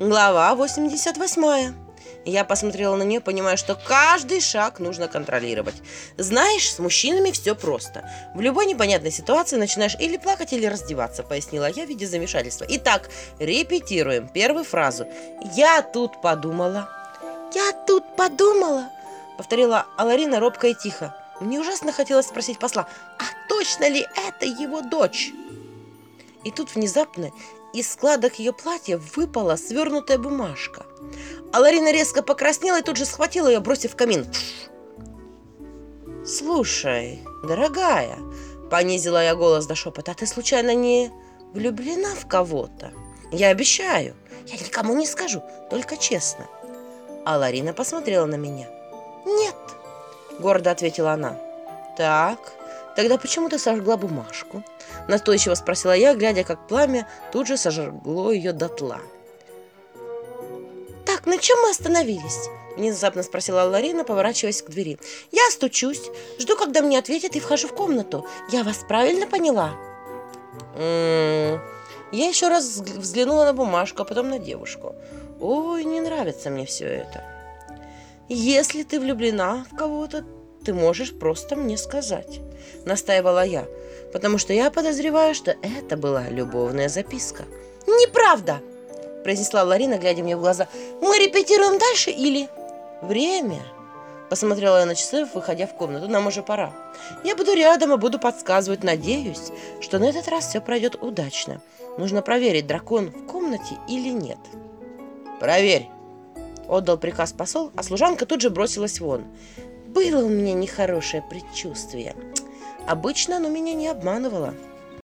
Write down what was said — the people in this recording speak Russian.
Глава 88. Я посмотрела на нее, понимая, что каждый шаг нужно контролировать. Знаешь, с мужчинами все просто. В любой непонятной ситуации начинаешь или плакать, или раздеваться, пояснила я в виде замешательства. Итак, репетируем первую фразу. Я тут подумала. Я тут подумала, повторила Аларина робко и тихо. Мне ужасно хотелось спросить посла, а точно ли это его дочь? И тут внезапно из складок ее платья выпала свернутая бумажка. А Ларина резко покраснела и тут же схватила ее, бросив в камин. «Слушай, дорогая», — понизила я голос до шепота, «а ты случайно не влюблена в кого-то? Я обещаю, я никому не скажу, только честно». А Ларина посмотрела на меня. «Нет», — гордо ответила она. «Так, тогда почему ты сожгла бумажку?» Настойчиво спросила я, глядя, как пламя тут же сожгло ее дотла. «Так, на чем мы остановились?» Внезапно спросила Ларина, поворачиваясь к двери. «Я стучусь, жду, когда мне ответят, и вхожу в комнату. Я вас правильно поняла?» М -м -м. Я еще раз взглянула на бумажку, а потом на девушку. Ой, не нравится мне все это. Если ты влюблена в кого-то, ты можешь просто мне сказать, настаивала я, потому что я подозреваю, что это была любовная записка. Неправда, произнесла Ларина, глядя мне в глаза. Мы репетируем дальше или... Время. Посмотрела я на часы, выходя в комнату. Нам уже пора. Я буду рядом и буду подсказывать. Надеюсь, что на этот раз все пройдет удачно. Нужно проверить, дракон в комнате или нет. Проверь. Отдал приказ посол, а служанка тут же бросилась вон. Было у меня нехорошее предчувствие. Обычно оно меня не обманывало.